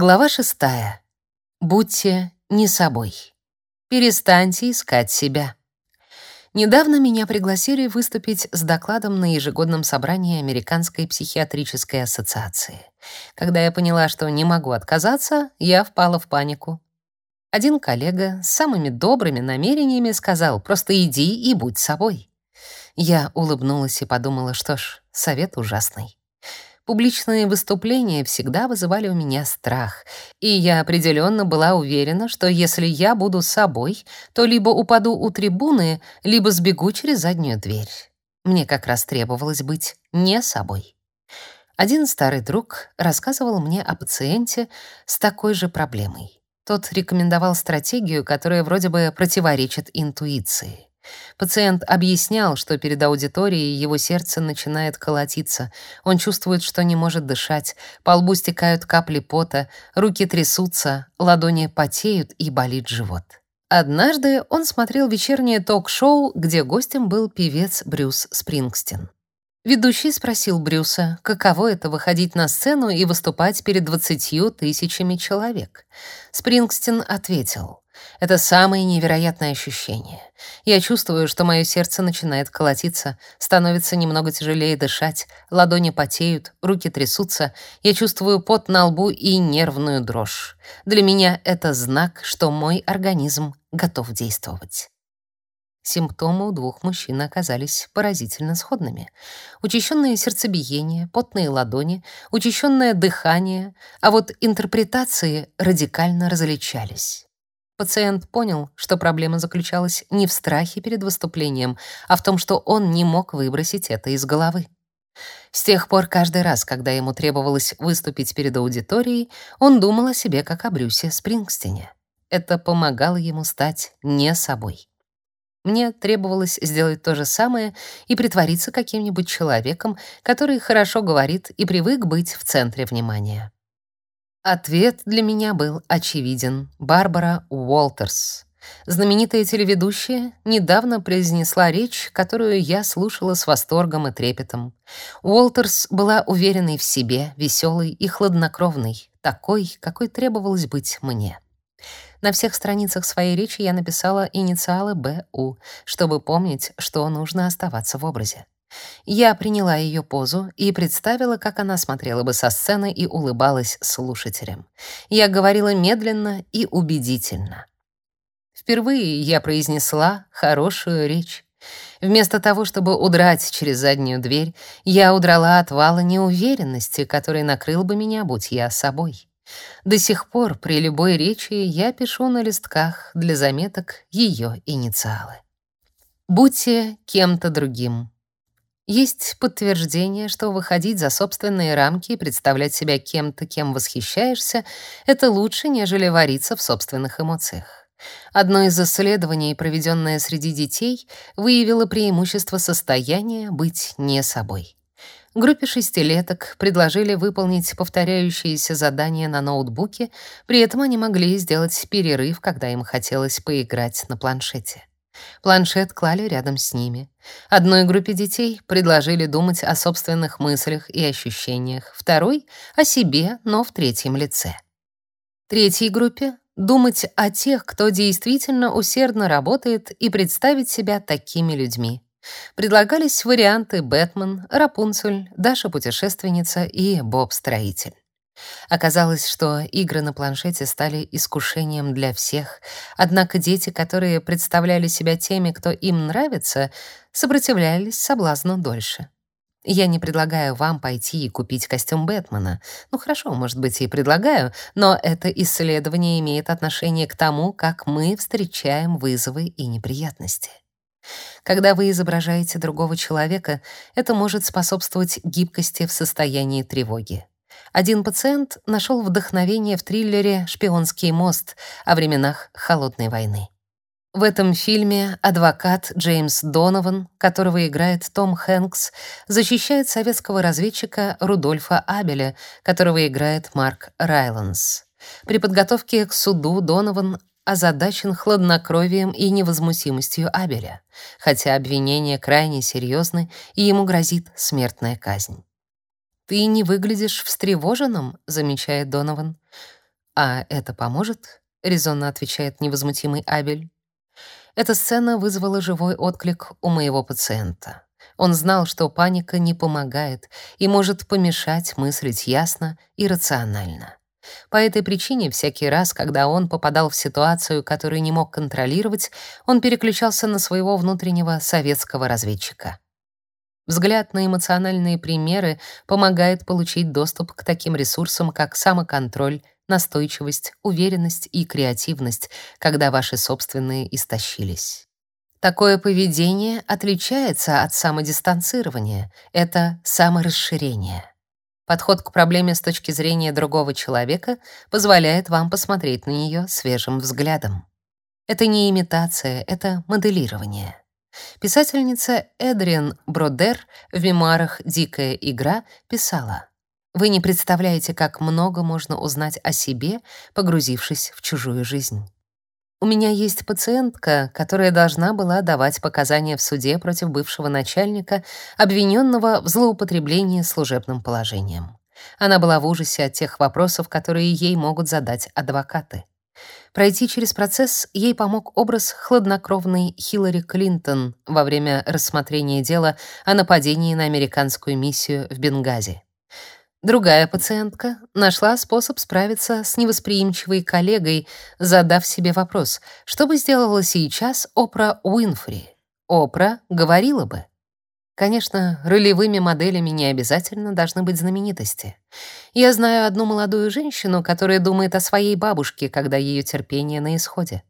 Глава шестая. Будьте не собой. Перестаньте искать себя. Недавно меня пригласили выступить с докладом на ежегодном собрании Американской психиатрической ассоциации. Когда я поняла, что не могу отказаться, я впала в панику. Один коллега с самыми добрыми намерениями сказал: "Просто иди и будь собой". Я улыбнулась и подумала, что ж, совет ужасный. Публичные выступления всегда вызывали у меня страх, и я определенно была уверена, что если я буду собой, то либо упаду у трибуны, либо сбегу через заднюю дверь. Мне как раз требовалось быть не собой. Один старый друг рассказывал мне о пациенте с такой же проблемой. Тот рекомендовал стратегию, которая вроде бы противоречит интуиции. Пациент объяснял, что перед аудиторией его сердце начинает колотиться. Он чувствует, что не может дышать, по лбу стекают капли пота, руки трясутся, ладони потеют и болит живот. Однажды он смотрел вечернее ток-шоу, где гостем был певец Брюс Спрингстин. Ведущий спросил Брюса, каково это выходить на сцену и выступать перед двадцатью тысячами человек. Спрингстин ответил: "Это самое невероятное ощущение. Я чувствую, что мое сердце начинает колотиться, становится немного тяжелее дышать, ладони потеют, руки трясутся, я чувствую пот на лбу и нервную дрожь. Для меня это знак, что мой организм готов действовать". Симптомы у двух мужчин оказались поразительно сходными. Учащенное сердцебиение, потные ладони, учащенное дыхание, а вот интерпретации радикально различались. Пациент понял, что проблема заключалась не в страхе перед выступлением, а в том, что он не мог выбросить это из головы. С тех пор каждый раз, когда ему требовалось выступить перед аудиторией, он думал о себе как о Брюсе Спрингстине. Это помогало ему стать не собой. Мне требовалось сделать то же самое и притвориться каким-нибудь человеком, который хорошо говорит и привык быть в центре внимания. Ответ для меня был очевиден. Барбара Уолтерс. Знаменитая телеведущая недавно произнесла речь, которую я слушала с восторгом и трепетом. Уолтерс была уверенной в себе, веселой и хладнокровной, такой, какой требовалось быть мне. На всех страницах своей речи я написала инициалы БУ, чтобы помнить, что нужно оставаться в образе. Я приняла ее позу и представила, как она смотрела бы со сцены и улыбалась слушателям. Я говорила медленно и убедительно. Впервые я произнесла хорошую речь. Вместо того, чтобы удрать через заднюю дверь, я удрала от вала неуверенности, который накрыл бы меня, будь я собой. До сих пор при любой речи я пишу на листках для заметок ее инициалы. Будьте кем-то другим. Есть подтверждение, что выходить за собственные рамки и представлять себя кем-то, кем восхищаешься, это лучше, нежели вариться в собственных эмоциях. Одно из исследований, проведенное среди детей, выявило преимущество состояния быть не собой. Группе шестилеток предложили выполнить повторяющиеся задания на ноутбуке, при этом они могли сделать перерыв, когда им хотелось поиграть на планшете. Планшет клали рядом с ними. Одной группе детей предложили думать о собственных мыслях и ощущениях, второй — о себе, но в третьем лице. Третьей группе — думать о тех, кто действительно усердно работает, и представить себя такими людьми. Предлагались варианты Бэтмен, Рапунцель, Даша-путешественница и Боб-строитель. Оказалось, что игры на планшете стали искушением для всех, однако дети, которые представляли себя теми, кто им нравится, сопротивлялись соблазну дольше. Я не предлагаю вам пойти и купить костюм Бэтмена. Ну хорошо, может быть, и предлагаю, но это исследование имеет отношение к тому, как мы встречаем вызовы и неприятности. Когда вы изображаете другого человека, это может способствовать гибкости в состоянии тревоги. Один пациент нашел вдохновение в триллере «Шпионский мост» о временах Холодной войны. В этом фильме адвокат Джеймс Донован, которого играет Том Хэнкс, защищает советского разведчика Рудольфа Абеля, которого играет Марк Райланс. При подготовке к суду Донован озадачен хладнокровием и невозмутимостью Абеля, хотя обвинения крайне серьезны и ему грозит смертная казнь. «Ты не выглядишь встревоженным», — замечает Донован. «А это поможет?» — резонно отвечает невозмутимый Абель. Эта сцена вызвала живой отклик у моего пациента. Он знал, что паника не помогает и может помешать мыслить ясно и рационально. По этой причине всякий раз, когда он попадал в ситуацию, которую не мог контролировать, он переключался на своего внутреннего советского разведчика. Взгляд на эмоциональные примеры помогает получить доступ к таким ресурсам, как самоконтроль, настойчивость, уверенность и креативность, когда ваши собственные истощились. Такое поведение отличается от самодистанцирования. Это саморасширение. Подход к проблеме с точки зрения другого человека позволяет вам посмотреть на нее свежим взглядом. Это не имитация, это моделирование. Писательница Эдриан Бродер в мемуарах «Дикая игра» писала «Вы не представляете, как много можно узнать о себе, погрузившись в чужую жизнь». У меня есть пациентка, которая должна была давать показания в суде против бывшего начальника, обвиненного в злоупотреблении служебным положением. Она была в ужасе от тех вопросов, которые ей могут задать адвокаты. Пройти через процесс ей помог образ хладнокровной Хиллари Клинтон во время рассмотрения дела о нападении на американскую миссию в Бенгази. Другая пациентка нашла способ справиться с невосприимчивой коллегой, задав себе вопрос, что бы сделала сейчас Опра Уинфри? Опра говорила бы. Конечно, ролевыми моделями не обязательно должны быть знаменитости. Я знаю одну молодую женщину, которая думает о своей бабушке, когда ее терпение на исходе.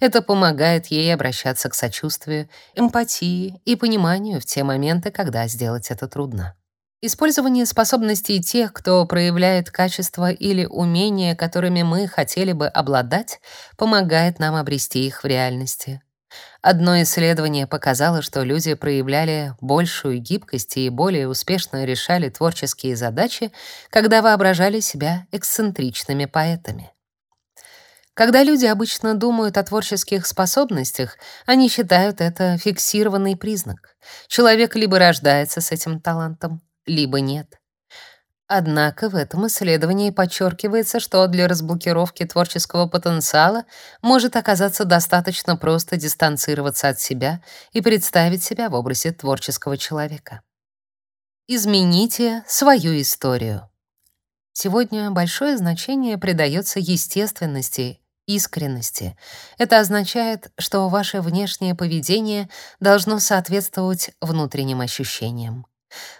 Это помогает ей обращаться к сочувствию, эмпатии и пониманию в те моменты, когда сделать это трудно. Использование способностей тех, кто проявляет качества или умения, которыми мы хотели бы обладать, помогает нам обрести их в реальности. Одно исследование показало, что люди проявляли большую гибкость и более успешно решали творческие задачи, когда воображали себя эксцентричными поэтами. Когда люди обычно думают о творческих способностях, они считают это фиксированный признак. Человек либо рождается с этим талантом, либо нет. Однако в этом исследовании подчеркивается, что для разблокировки творческого потенциала может оказаться достаточно просто дистанцироваться от себя и представить себя в образе творческого человека. Измените свою историю. Сегодня большое значение придается естественности, искренности. Это означает, что ваше внешнее поведение должно соответствовать внутренним ощущениям.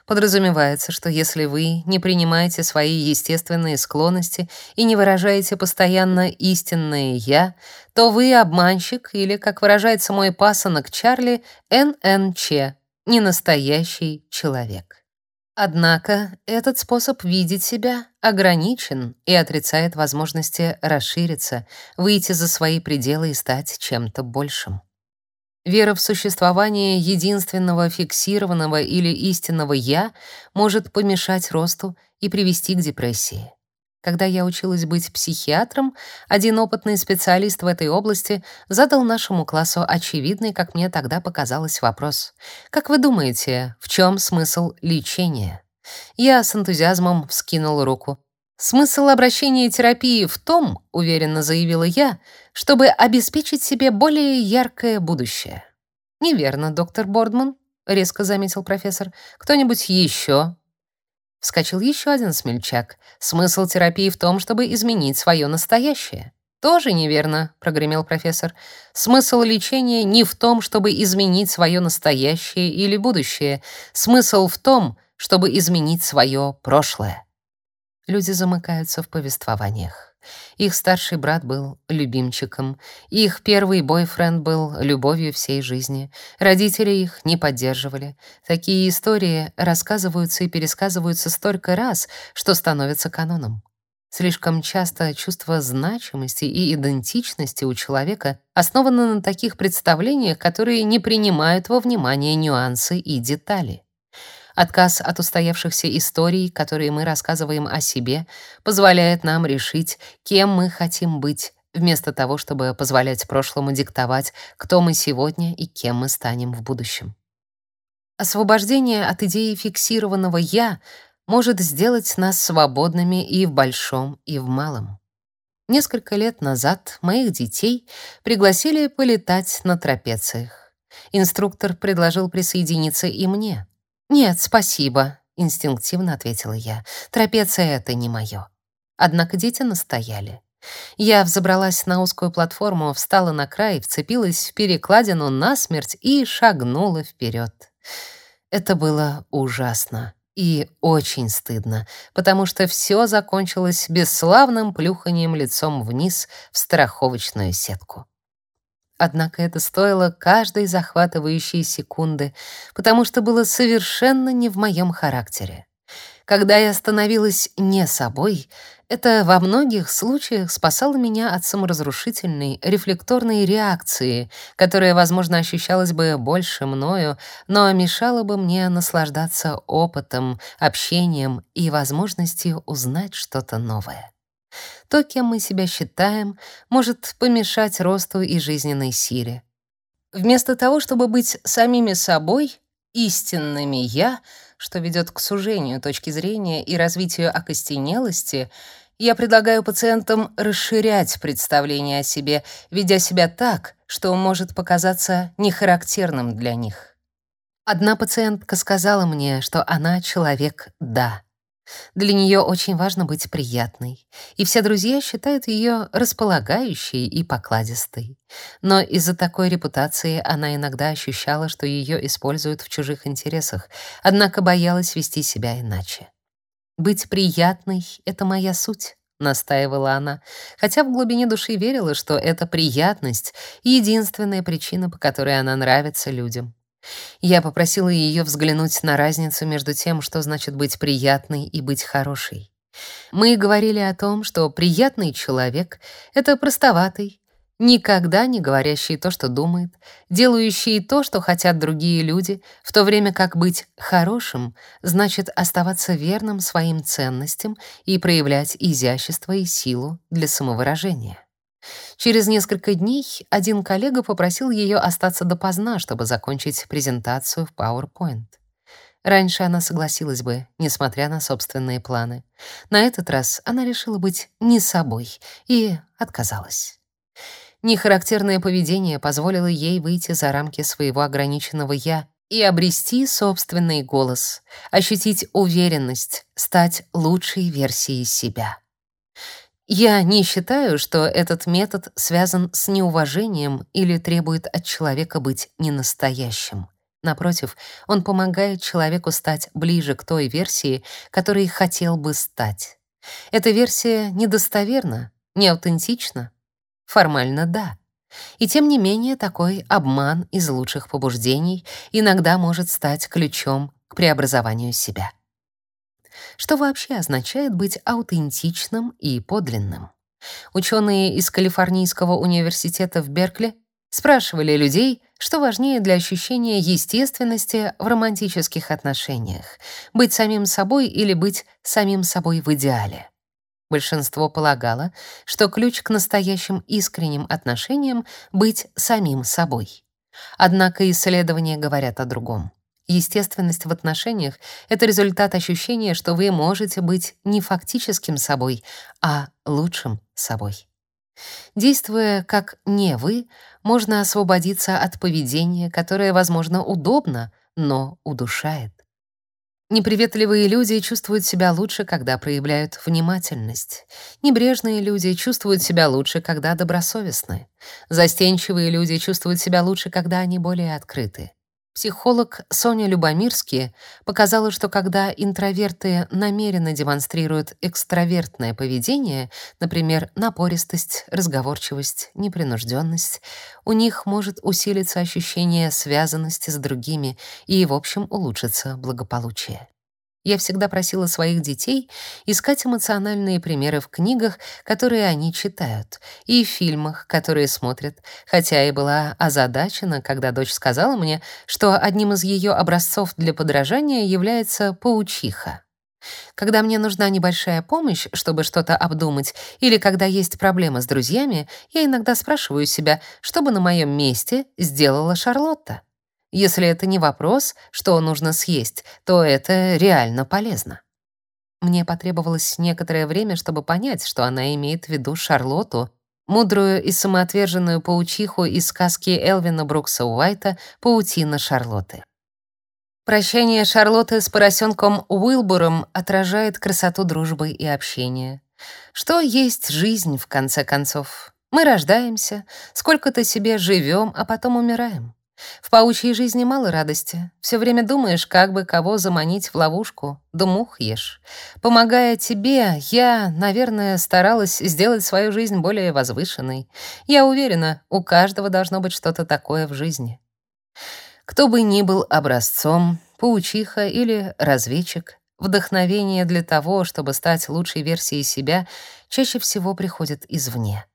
Подразумевается, что если вы не принимаете свои естественные склонности и не выражаете постоянно истинное «я», то вы обманщик или, как выражается мой пасынок Чарли, ННЧ, не настоящий человек. Однако этот способ видеть себя ограничен и отрицает возможности расшириться, выйти за свои пределы и стать чем-то большим. Вера в существование единственного фиксированного или истинного «я» может помешать росту и привести к депрессии. Когда я училась быть психиатром, один опытный специалист в этой области задал нашему классу очевидный, как мне тогда показалось, вопрос. «Как вы думаете, в чем смысл лечения?» Я с энтузиазмом вскинул руку. «Смысл обращения терапии в том, — уверенно заявила я, — чтобы обеспечить себе более яркое будущее». «Неверно, доктор Бордман», — резко заметил профессор. «Кто-нибудь еще?» Вскочил еще один смельчак. «Смысл терапии в том, чтобы изменить свое настоящее». «Тоже неверно», — прогремел профессор. «Смысл лечения не в том, чтобы изменить свое настоящее или будущее. Смысл в том, чтобы изменить свое прошлое». Люди замыкаются в повествованиях. Их старший брат был любимчиком, их первый бойфренд был любовью всей жизни. Родители их не поддерживали. Такие истории рассказываются и пересказываются столько раз, что становятся каноном. Слишком часто чувство значимости и идентичности у человека основано на таких представлениях, которые не принимают во внимание нюансы и детали. Отказ от устоявшихся историй, которые мы рассказываем о себе, позволяет нам решить, кем мы хотим быть, вместо того, чтобы позволять прошлому диктовать, кто мы сегодня и кем мы станем в будущем. Освобождение от идеи фиксированного «я» может сделать нас свободными и в большом, и в малом. Несколько лет назад моих детей пригласили полетать на трапециях. Инструктор предложил присоединиться и мне. «Нет, спасибо», — инстинктивно ответила я. «Трапеция — это не мое». Однако дети настояли. Я взобралась на узкую платформу, встала на край, вцепилась в перекладину насмерть и шагнула вперед. Это было ужасно и очень стыдно, потому что все закончилось бесславным плюханием лицом вниз в страховочную сетку. Однако это стоило каждой захватывающей секунды, потому что было совершенно не в моем характере. Когда я становилась не собой, это во многих случаях спасало меня от саморазрушительной рефлекторной реакции, которая, возможно, ощущалась бы больше мною, но мешала бы мне наслаждаться опытом, общением и возможностью узнать что-то новое. То, кем мы себя считаем, может помешать росту и жизненной силе. Вместо того, чтобы быть самими собой, истинными «я», что ведет к сужению точки зрения и развитию окостенелости, я предлагаю пациентам расширять представление о себе, ведя себя так, что может показаться нехарактерным для них. Одна пациентка сказала мне, что она человек «да». Для нее очень важно быть приятной, и все друзья считают ее располагающей и покладистой. Но из-за такой репутации она иногда ощущала, что ее используют в чужих интересах, однако боялась вести себя иначе. «Быть приятной — это моя суть», — настаивала она, хотя в глубине души верила, что эта приятность — единственная причина, по которой она нравится людям. Я попросила ее взглянуть на разницу между тем, что значит быть приятной и быть хорошей. Мы говорили о том, что приятный человек — это простоватый, никогда не говорящий то, что думает, делающий то, что хотят другие люди, в то время как быть хорошим значит оставаться верным своим ценностям и проявлять изящество и силу для самовыражения. Через несколько дней один коллега попросил ее остаться допоздна, чтобы закончить презентацию в PowerPoint. Раньше она согласилась бы, несмотря на собственные планы. На этот раз она решила быть не собой и отказалась. Нехарактерное поведение позволило ей выйти за рамки своего ограниченного «я» и обрести собственный голос, ощутить уверенность, стать лучшей версией себя. Я не считаю, что этот метод связан с неуважением или требует от человека быть ненастоящим. Напротив, он помогает человеку стать ближе к той версии, которой хотел бы стать. Эта версия недостоверна, неаутентична. Формально да. И тем не менее такой обман из лучших побуждений иногда может стать ключом к преобразованию себя. Что вообще означает быть аутентичным и подлинным? Ученые из Калифорнийского университета в Беркли спрашивали людей, что важнее для ощущения естественности в романтических отношениях — быть самим собой или быть самим собой в идеале. Большинство полагало, что ключ к настоящим искренним отношениям — быть самим собой. Однако исследования говорят о другом. Естественность в отношениях — это результат ощущения, что вы можете быть не фактическим собой, а лучшим собой. Действуя как не вы, можно освободиться от поведения, которое, возможно, удобно, но удушает. Неприветливые люди чувствуют себя лучше, когда проявляют внимательность. Небрежные люди чувствуют себя лучше, когда добросовестны. Застенчивые люди чувствуют себя лучше, когда они более открыты. Психолог Соня Любомирский показала, что когда интроверты намеренно демонстрируют экстравертное поведение, например, напористость, разговорчивость, непринужденность, у них может усилиться ощущение связанности с другими и, в общем, улучшиться благополучие. Я всегда просила своих детей искать эмоциональные примеры в книгах, которые они читают, и в фильмах, которые смотрят, хотя и была озадачена, когда дочь сказала мне, что одним из ее образцов для подражания является паучиха. Когда мне нужна небольшая помощь, чтобы что-то обдумать, или когда есть проблема с друзьями, я иногда спрашиваю себя, что бы на моем месте сделала Шарлотта. Если это не вопрос, что нужно съесть, то это реально полезно. Мне потребовалось некоторое время, чтобы понять, что она имеет в виду Шарлотту, мудрую и самоотверженную паучиху из сказки Элвина Брукса Уайта «Паутина Шарлотты». Прощание Шарлотты с поросенком Уилбуром отражает красоту дружбы и общения. Что есть жизнь, в конце концов? Мы рождаемся, сколько-то себе живем, а потом умираем. В паучьей жизни мало радости. Все время думаешь, как бы кого заманить в ловушку, да мух ешь. Помогая тебе, я, наверное, старалась сделать свою жизнь более возвышенной. Я уверена, у каждого должно быть что-то такое в жизни. Кто бы ни был образцом, паучиха или разведчик, вдохновение для того, чтобы стать лучшей версией себя, чаще всего приходит извне.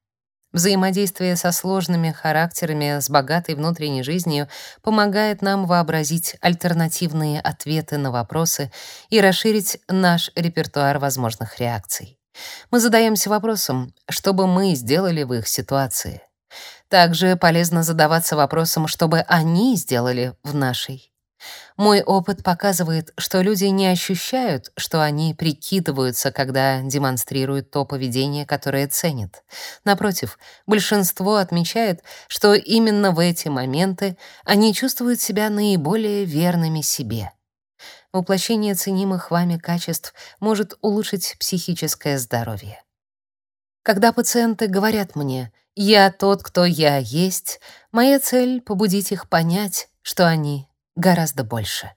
Взаимодействие со сложными характерами, с богатой внутренней жизнью помогает нам вообразить альтернативные ответы на вопросы и расширить наш репертуар возможных реакций. Мы задаемся вопросом, что бы мы сделали в их ситуации. Также полезно задаваться вопросом, что бы они сделали в нашей. Мой опыт показывает, что люди не ощущают, что они прикидываются, когда демонстрируют то поведение, которое ценят. Напротив, большинство отмечает, что именно в эти моменты они чувствуют себя наиболее верными себе. Воплощение ценимых вами качеств может улучшить психическое здоровье. Когда пациенты говорят мне «я тот, кто я есть», моя цель — побудить их понять, что они гораздо больше.